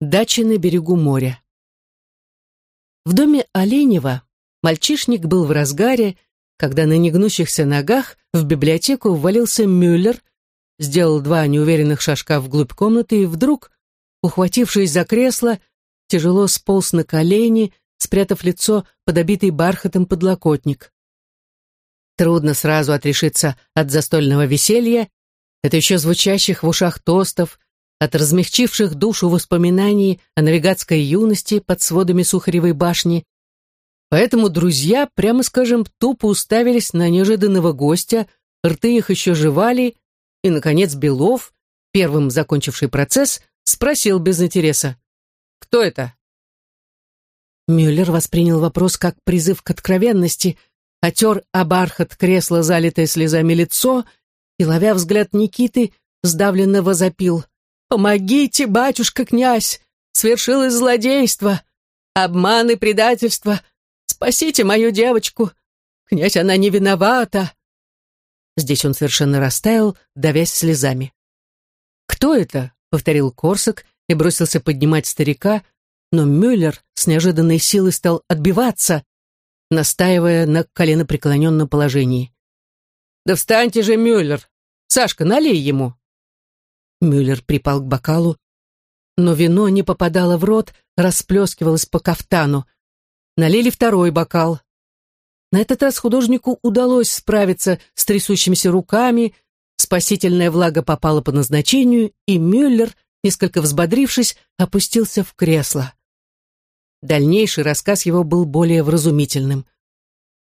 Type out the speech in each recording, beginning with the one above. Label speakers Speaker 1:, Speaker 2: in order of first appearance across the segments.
Speaker 1: Дача на берегу моря. В доме Оленева мальчишник был в разгаре, когда на негнущихся ногах в библиотеку ввалился Мюллер, сделал два неуверенных шажка вглубь комнаты и вдруг, ухватившись за кресло, тяжело сполз на колени, спрятав лицо под обитый бархатом подлокотник. Трудно сразу отрешиться от застольного веселья, это еще звучащих в ушах тостов, от размягчивших душу воспоминаний о навигатской юности под сводами Сухаревой башни. Поэтому друзья, прямо скажем, тупо уставились на неожиданного гостя, рты их еще жевали, и, наконец, Белов, первым закончивший процесс, спросил без интереса. «Кто это?» Мюллер воспринял вопрос как призыв к откровенности, отер о бархат кресла, залитое слезами лицо, и, ловя взгляд Никиты, сдавленно возопил — «Помогите, батюшка-князь! Свершилось злодейство! Обман и предательство! Спасите мою девочку! Князь, она не виновата!» Здесь он совершенно растаял, давясь слезами. «Кто это?» — повторил Корсак и бросился поднимать старика, но Мюллер с неожиданной силой стал отбиваться, настаивая на коленопреклоненном положении. «Да встаньте же, Мюллер! Сашка, налей ему!» Мюллер припал к бокалу, но вино не попадало в рот, расплескивалось по кафтану. Налили второй бокал. На этот раз художнику удалось справиться с трясущимися руками, спасительная влага попала по назначению, и Мюллер, несколько взбодрившись, опустился в кресло. Дальнейший рассказ его был более вразумительным.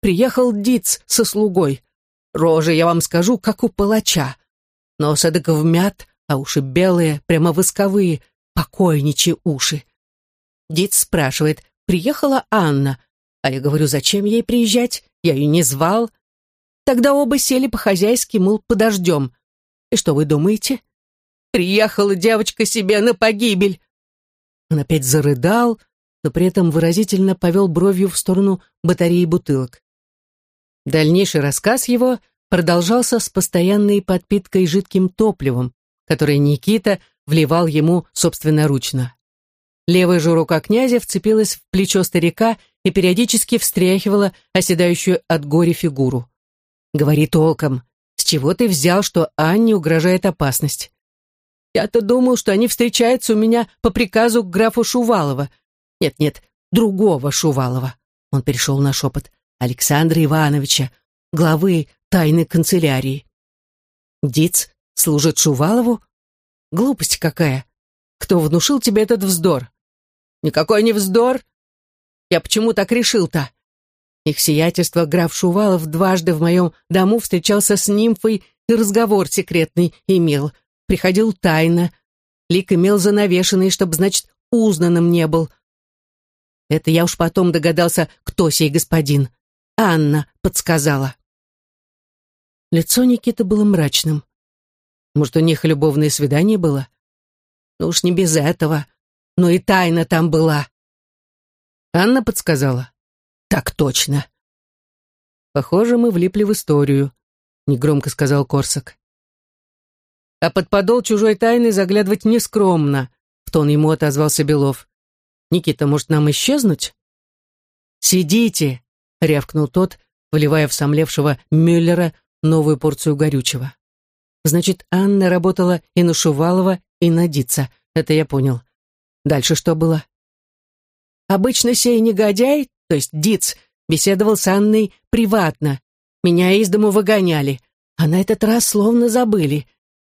Speaker 1: «Приехал Диц со слугой. Рожа, я вам скажу, как у палача. Нос эдак вмят, а уши белые, прямо восковые, покойничьи уши. Дид спрашивает, приехала Анна, а я говорю, зачем ей приезжать, я ее не звал. Тогда оба сели по-хозяйски, мол, подождем. И что вы думаете? Приехала девочка себе на погибель. Он опять зарыдал, но при этом выразительно повел бровью в сторону батареи бутылок. Дальнейший рассказ его продолжался с постоянной подпиткой жидким топливом, который Никита вливал ему собственноручно. Левая же рука князя вцепилась в плечо старика и периодически встряхивала оседающую от горя фигуру. «Говори толком. С чего ты взял, что Анне угрожает опасность?» «Я-то думал, что они встречаются у меня по приказу графу Шувалова. Нет-нет, другого Шувалова». Он перешел на шепот. «Александра Ивановича, главы тайной канцелярии». Диц служит Шувалову? Глупость какая! Кто внушил тебе этот вздор? Никакой не вздор! Я почему так решил-то? Их сиятельство граф Шувалов дважды в моем дому встречался с нимфой и разговор секретный имел. Приходил тайно. Лик имел занавешенный, чтобы, значит, узнанным не был. Это я уж потом догадался, кто сей господин. Анна подсказала. Лицо Никиты было мрачным. Может, у них любовное свидание было? Ну уж не без этого. Но и тайна там была. Анна подсказала. Так точно. Похоже, мы влипли в историю, негромко сказал Корсак. А под подол чужой тайны заглядывать нескромно, в тон ему отозвался Белов. Никита, может, нам исчезнуть? Сидите, рявкнул тот, выливая в сомлевшего Мюллера новую порцию горючего. Значит, Анна работала и на Шувалова, и на Дица. Это я понял. Дальше что было? Обычно сей негодяй, то есть Диц, беседовал с Анной приватно. Меня из дому выгоняли, а на этот раз словно забыли.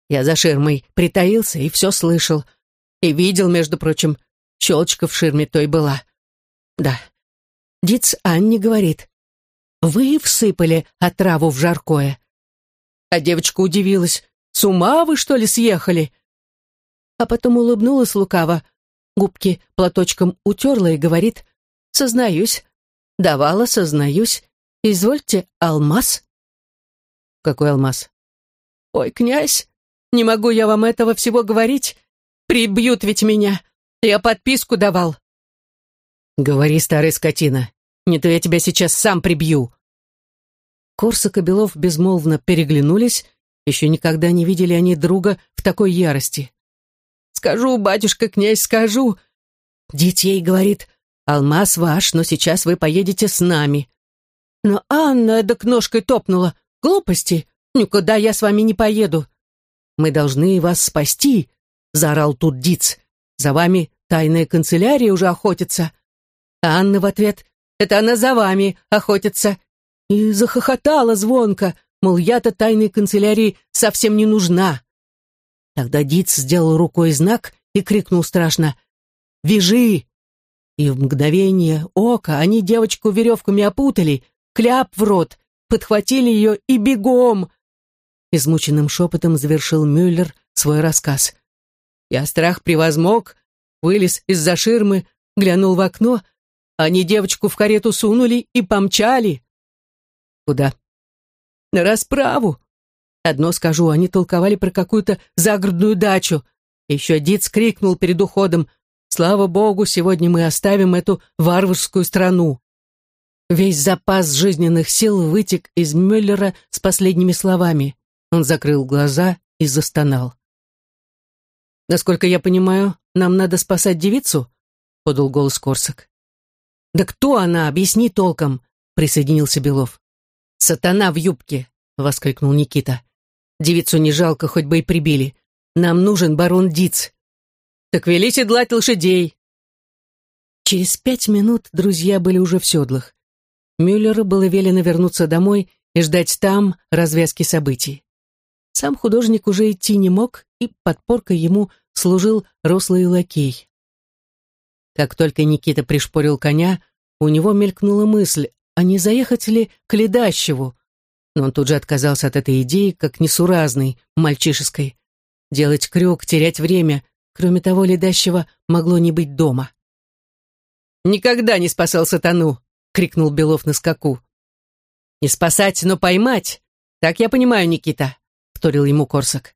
Speaker 1: Я за ширмой притаился и все слышал. И видел, между прочим, щелочка в ширме той была. Да. Диц Анне говорит. Вы всыпали отраву в жаркое. А девочка удивилась. «С ума вы, что ли, съехали?» А потом улыбнулась лукаво, губки платочком утерла и говорит, «Сознаюсь, давала, сознаюсь, извольте, алмаз». «Какой алмаз?» «Ой, князь, не могу я вам этого всего говорить. Прибьют ведь меня. Я подписку давал». «Говори, старая скотина, не то я тебя сейчас сам прибью», Корсак и Белов безмолвно переглянулись, еще никогда не видели они друга в такой ярости. Скажу, батюшка, князь, скажу. Детей говорит, алмаз ваш, но сейчас вы поедете с нами. Но Анна эдак ножкой топнула. Глупости. Никуда я с вами не поеду. Мы должны вас спасти, заорал тут Диц. За вами тайная канцелярия уже охотится. А Анна в ответ, это она за вами охотится. И захохотала звонко, мол, я-то тайной канцелярии совсем не нужна. Тогда Диц сделал рукой знак и крикнул страшно «Вяжи!» И в мгновение ока они девочку веревками опутали, кляп в рот, подхватили ее и бегом. Измученным шепотом завершил Мюллер свой рассказ. Я страх превозмог, вылез из-за ширмы, глянул в окно, они девочку в карету сунули и помчали. Куда? На расправу. Одно скажу, они толковали про какую-то загородную дачу. Еще Диц крикнул перед уходом «Слава Богу, сегодня мы оставим эту варварскую страну». Весь запас жизненных сил вытек из Мюллера с последними словами. Он закрыл глаза и застонал. «Насколько я понимаю, нам надо спасать девицу?» — подал голос Корсак. «Да кто она? Объясни толком!» — присоединился Белов. «Сатана в юбке!» — воскликнул Никита. «Девицу не жалко, хоть бы и прибили. Нам нужен барон Диц. Так вели седлать лошадей!» Через пять минут друзья были уже в седлах. Мюллеру было велено вернуться домой и ждать там развязки событий. Сам художник уже идти не мог, и подпоркой ему служил рослый лакей. Как только Никита пришпорил коня, у него мелькнула мысль, а не заехать ли к Ледащеву? Но он тут же отказался от этой идеи, как несуразной, мальчишеской. Делать крюк, терять время. Кроме того, Ледащева могло не быть дома. «Никогда не спасал сатану!» — крикнул Белов на скаку. «Не спасать, но поймать! Так я понимаю, Никита!» — вторил ему Корсак.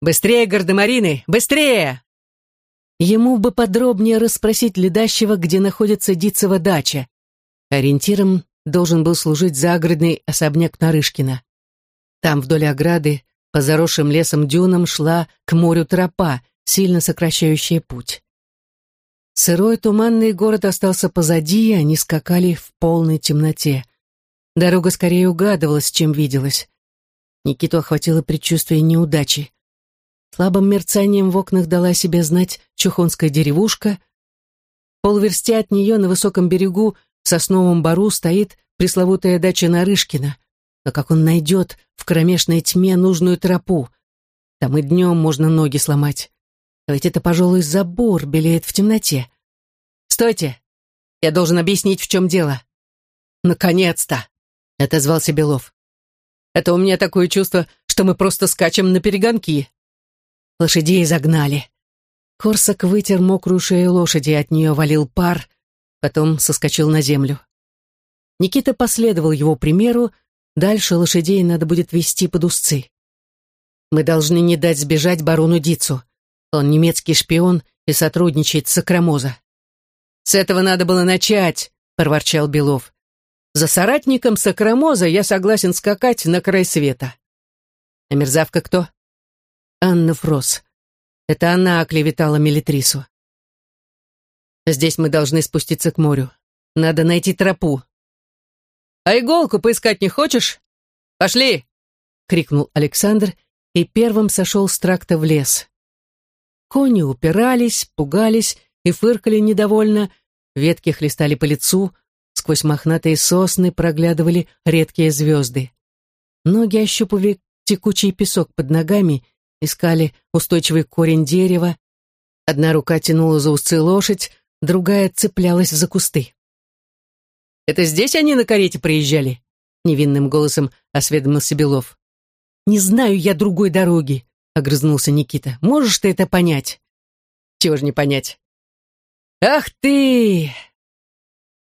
Speaker 1: «Быстрее, гардемарины, быстрее!» Ему бы подробнее расспросить Ледащева, где находится Дицева дача. Ориентиром должен был служить загородный особняк Нарышкина. Там вдоль ограды, по заросшим лесом дюнам, шла к морю тропа, сильно сокращающая путь. Сырой туманный город остался позади, и они скакали в полной темноте. Дорога скорее угадывалась, чем виделась. Никиту охватило предчувствие неудачи. Слабым мерцанием в окнах дала себе знать чухонская деревушка. Полверсти от нее на высоком берегу в сосновом бару стоит пресловутая дача Нарышкина. Но как он найдет в кромешной тьме нужную тропу? Там и днем можно ноги сломать. А ведь это, пожалуй, забор белеет в темноте. «Стойте! Я должен объяснить, в чем дело». «Наконец-то!» — отозвался Белов. «Это у меня такое чувство, что мы просто скачем на перегонки». Лошадей загнали. Корсак вытер мокрую шею лошади, от нее валил пар, потом соскочил на землю. Никита последовал его примеру, дальше лошадей надо будет вести под узцы. Мы должны не дать сбежать барону Дицу. Он немецкий шпион и сотрудничает с Сакрамоза. «С этого надо было начать», — проворчал Белов. «За соратником Сакрамоза я согласен скакать на край света». «А мерзавка кто?» «Анна Фрос. Это она оклеветала Мелитрису». «Здесь мы должны спуститься к морю. Надо найти тропу». «А иголку поискать не хочешь? Пошли!» — крикнул Александр и первым сошел с тракта в лес. Кони упирались, пугались и фыркали недовольно, ветки хлестали по лицу, сквозь мохнатые сосны проглядывали редкие звезды. Ноги ощупывали текучий песок под ногами, искали устойчивый корень дерева. Одна рука тянула за усы лошадь, другая цеплялась за кусты. «Это здесь они на карете приезжали?» — невинным голосом осведомился Белов. «Не знаю я другой дороги», огрызнулся Никита. «Можешь ты это понять?» «Чего ж не понять?» «Ах ты!»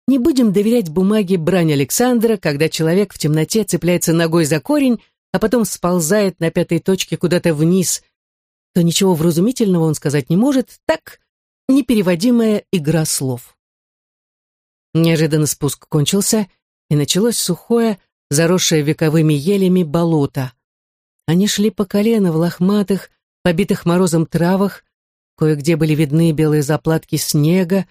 Speaker 1: Не будем доверять бумаге брань Александра, когда человек в темноте цепляется ногой за корень, а потом сползает на пятой точке куда-то вниз, то ничего вразумительного он сказать не может, так непереводимая игра слов. Неожиданно спуск кончился, и началось сухое, заросшее вековыми елями болото. Они шли по колено в лохматых, побитых морозом травах, кое-где были видны белые заплатки снега.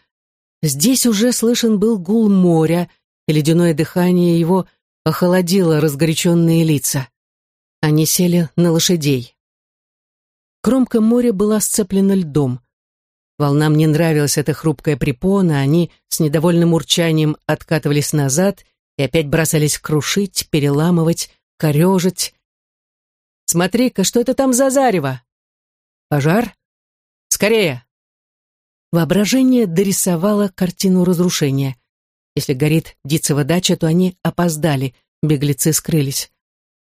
Speaker 1: Здесь уже слышен был гул моря, и ледяное дыхание его охолодило разгоряченные лица. Они сели на лошадей. Кромка моря была сцеплена льдом. Волнам не нравилась эта хрупкая препона, они с недовольным урчанием откатывались назад и опять бросались крушить, переламывать, корежить. «Смотри-ка, что это там за зарево?» «Пожар? Скорее!» Воображение дорисовало картину разрушения. Если горит Дицева дача, то они опоздали, беглецы скрылись.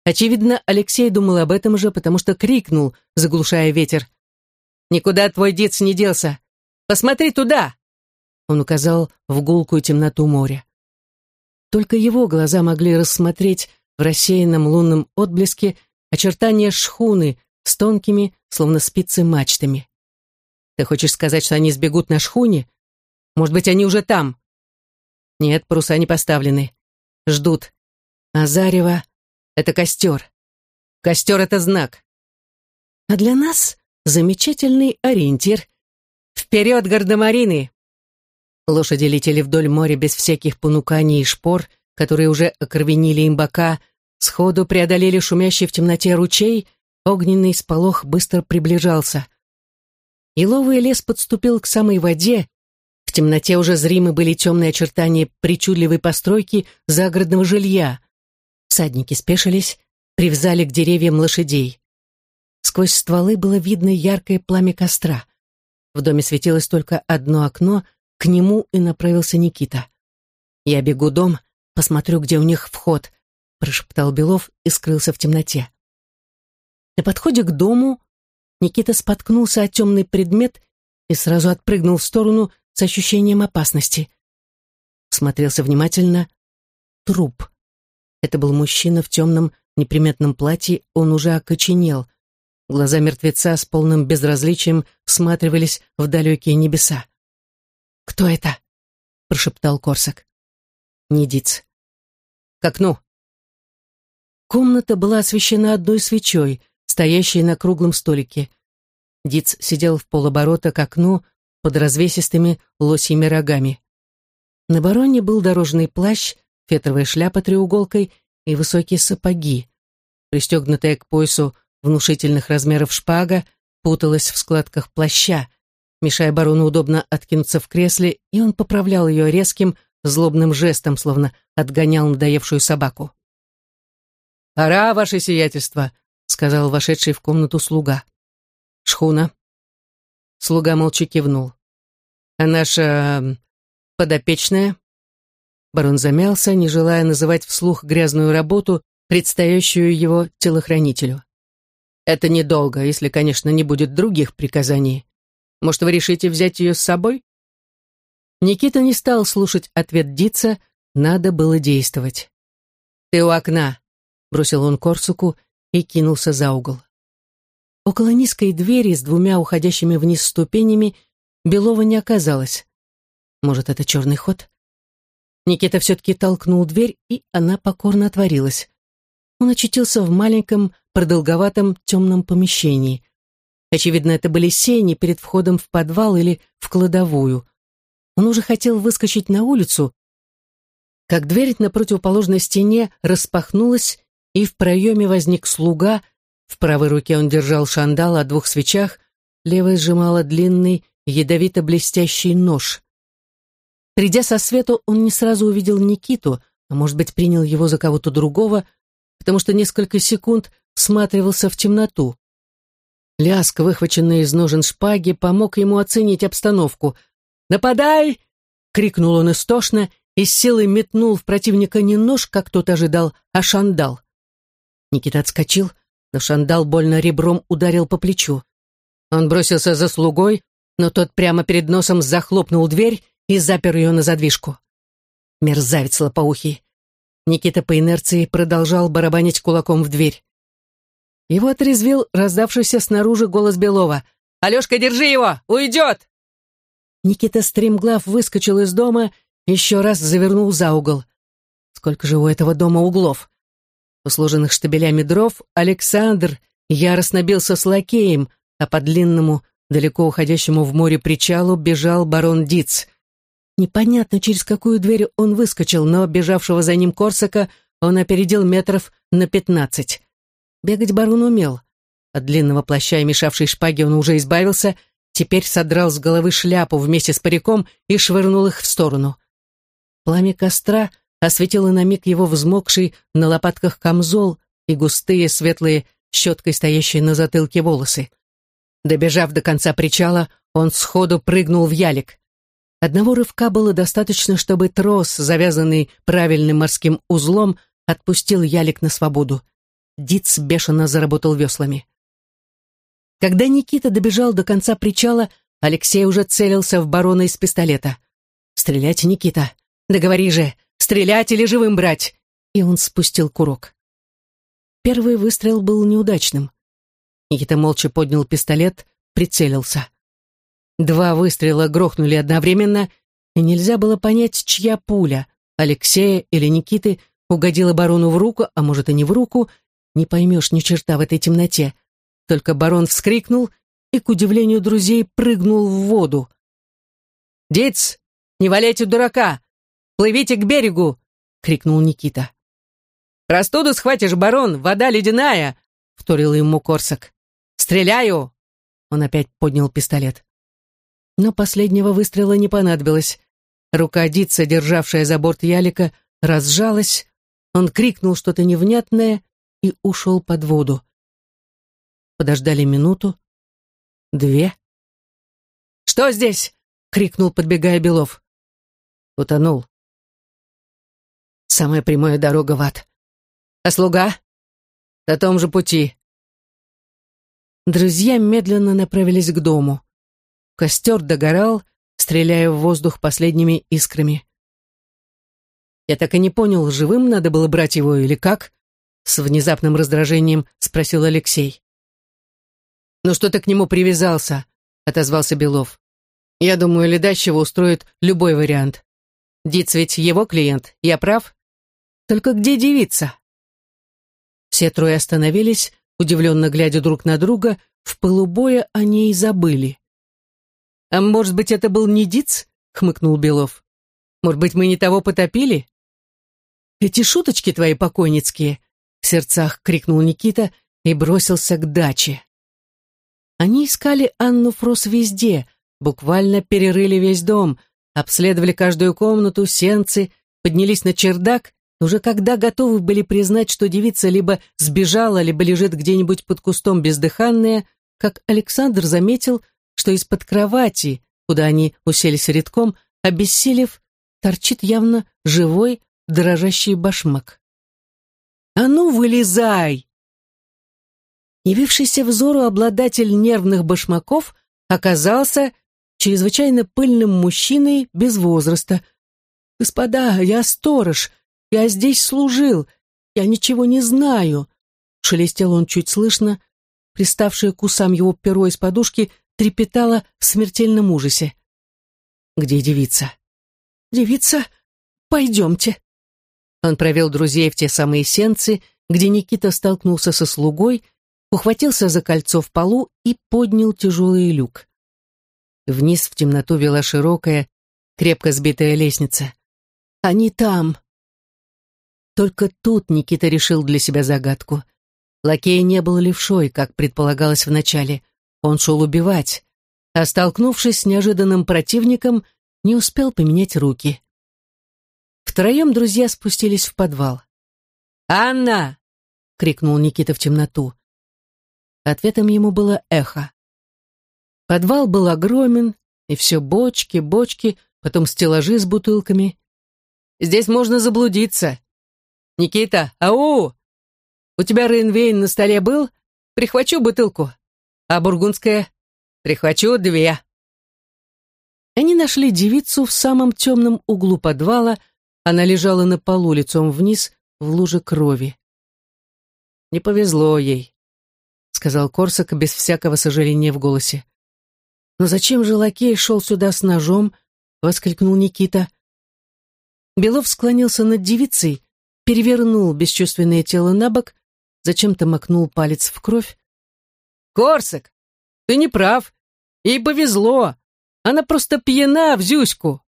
Speaker 1: Очевидно, Алексей думал об этом же, потому что крикнул, заглушая ветер. «Никуда твой Диц не делся! Посмотри туда!» Он указал в гулкую темноту моря. Только его глаза могли рассмотреть в рассеянном лунном отблеске очертания шхуны с тонкими, словно спицы, мачтами. «Ты хочешь сказать, что они сбегут на шхуне? Может быть, они уже там?» «Нет, паруса не поставлены. Ждут. А зарево — это костер. Костер — это знак. А для нас замечательный ориентир. Вперед, гардемарины!» Лошади летели вдоль моря без всяких понуканий и шпор, которые уже окровенили им бока, сходу преодолели шумящий в темноте ручей, огненный сполох быстро приближался. Еловый лес подступил к самой воде, в темноте уже зримы были темные очертания причудливой постройки загородного жилья. Всадники спешились, привязали к деревьям лошадей. Сквозь стволы было видно яркое пламя костра. В доме светилось только одно окно — к нему и направился Никита. «Я бегу дом, посмотрю, где у них вход», прошептал Белов и скрылся в темноте. На подходе к дому Никита споткнулся о темный предмет и сразу отпрыгнул в сторону с ощущением опасности. Смотрелся внимательно. Труп. Это был мужчина в темном неприметном платье, он уже окоченел. Глаза мертвеца с полным безразличием всматривались в далекие небеса. «Кто это?» — прошептал Корсак. «Недиц». «К окну». Комната была освещена одной свечой, стоящей на круглом столике. Диц сидел в полоборота к окну под развесистыми лосьими рогами. На бароне был дорожный плащ, фетровая шляпа треуголкой и высокие сапоги. Пристегнутая к поясу внушительных размеров шпага путалась в складках плаща, мешая барону удобно откинуться в кресле, и он поправлял ее резким, злобным жестом, словно отгонял надоевшую собаку. «Пора, ваше сиятельство», — сказал вошедший в комнату слуга. «Шхуна». Слуга молча кивнул. «А наша подопечная?» Барон замялся, не желая называть вслух грязную работу, предстоящую его телохранителю. «Это недолго, если, конечно, не будет других приказаний. Может, вы решите взять ее с собой?» Никита не стал слушать ответ Дица, надо было действовать. «Ты у окна», — бросил он Корсуку и кинулся за угол. Около низкой двери с двумя уходящими вниз ступенями Белова не оказалось. Может, это черный ход? Никита все-таки толкнул дверь, и она покорно отворилась. Он очутился в маленьком, продолговатом темном помещении. Очевидно, это были сени перед входом в подвал или в кладовую. Он уже хотел выскочить на улицу, как дверь на противоположной стене распахнулась, и в проеме возник слуга, в правой руке он держал шандал о двух свечах, левой сжимала длинный, ядовито-блестящий нож. Придя со свету, он не сразу увидел Никиту, а может быть, принял его за кого-то другого, потому что несколько секунд всматривался в темноту. Ляск, выхваченный из ножен шпаги, помог ему оценить обстановку. «Нападай!» — крикнул он истошно и с силой метнул в противника не нож, как тот ожидал, а шандал. Никита отскочил, но шандал больно ребром ударил по плечу. Он бросился за слугой, но тот прямо перед носом захлопнул дверь и запер ее на задвижку. Мерзавец лопоухий. Никита по инерции продолжал барабанить кулаком в дверь. Его отрезвил раздавшийся снаружи голос Белова. «Алешка, держи его! Уйдет!» Никита стремглав выскочил из дома, еще раз завернул за угол. Сколько же у этого дома углов? У сложенных штабелями дров Александр яростно бился с лакеем, а по длинному, далеко уходящему в море причалу, бежал барон Диц. Непонятно, через какую дверь он выскочил, но бежавшего за ним Корсака он опередил метров на пятнадцать. Бегать барон умел. От длинного плаща и мешавшей шпаги он уже избавился, теперь содрал с головы шляпу вместе с париком и швырнул их в сторону. Пламя костра осветило на миг его взмокший на лопатках камзол и густые светлые щеткой стоящие на затылке волосы. Добежав до конца причала, он сходу прыгнул в ялик. Одного рывка было достаточно, чтобы трос, завязанный правильным морским узлом, отпустил ялик на свободу. Диц бешено заработал веслами. Когда Никита добежал до конца причала, Алексей уже целился в барона из пистолета. «Стрелять, Никита! Договори же! Стрелять или живым брать!» И он спустил курок. Первый выстрел был неудачным. Никита молча поднял пистолет, прицелился. Два выстрела грохнули одновременно, и нельзя было понять, чья пуля, Алексея или Никиты, угодила барону в руку, а может и не в руку, не поймешь ни черта в этой темноте. Только барон вскрикнул и, к удивлению друзей, прыгнул в воду. «Диц, не валяйте дурака! Плывите к берегу!» — крикнул Никита. «Простуду схватишь, барон, вода ледяная!» — вторил ему Корсак. «Стреляю!» Он опять поднял пистолет. Но последнего выстрела не понадобилось. Рука Дитса, державшая за борт ялика, разжалась, он крикнул что-то невнятное и ушел под воду. Подождали минуту, две. «Что здесь?» — крикнул, подбегая Белов. Утонул. Самая прямая дорога в ад. А слуга? На том же пути. Друзья медленно направились к дому. Костер догорал, стреляя в воздух последними искрами. Я так и не понял, живым надо было брать его или как? С внезапным раздражением спросил Алексей. «Ну что ты к нему привязался?» — отозвался Белов. «Я думаю, Ледащева устроит любой вариант. Диц ведь его клиент, я прав? Только где девица?» Все трое остановились, удивленно глядя друг на друга, в полубоя о ней забыли. «А может быть, это был не Диц?» — хмыкнул Белов. «Может быть, мы не того потопили?» «Эти шуточки твои покойницкие!» — в сердцах крикнул Никита и бросился к даче. Они искали Анну Фрос везде, буквально перерыли весь дом, обследовали каждую комнату, сенцы, поднялись на чердак уже когда готовы были признать, что девица либо сбежала, либо лежит где-нибудь под кустом бездыханная, как Александр заметил, что из-под кровати, куда они уселись редком, обессилев, торчит явно живой, дрожащий башмак. «А ну, вылезай!» Явившийся взору обладатель нервных башмаков оказался чрезвычайно пыльным мужчиной без возраста. «Господа, я сторож, я здесь служил. Я ничего не знаю. Шелестел он чуть слышно. Приставшее к усам его перо из подушки трепетало в смертельном ужасе. Где девица? Девица? Пойдемте. Он провел друзей в те самые сенцы, где Никита столкнулся со слугой, ухватился за кольцо в полу и поднял тяжелый люк. Вниз в темноту вела широкая, крепко сбитая лестница. «Они там!» Только тут Никита решил для себя загадку. Лакей не был левшой, как предполагалось вначале. Он шел убивать, а, столкнувшись с неожиданным противником, не успел поменять руки. Втроем друзья спустились в подвал. «Анна!» — крикнул Никита в темноту. Ответом ему было эхо. Подвал был огромен, и все бочки, бочки, потом стеллажи с бутылками. «Здесь можно заблудиться», «Никита, ау! У тебя Рейнвейн на столе был? Прихвачу бутылку. А бургундская? Прихвачу две». Они нашли девицу в самом темном углу подвала. Она лежала на полу лицом вниз в луже крови. «Не повезло ей», — сказал Корсак без всякого сожаления в голосе. «Но зачем же лакей шел сюда с ножом?» — воскликнул Никита. Белов склонился над девицей, перевернул бесчувственное тело на бок, зачем-то макнул палец в кровь. «Корсак, ты не прав. Ей повезло. Она просто пьяна в Зюську.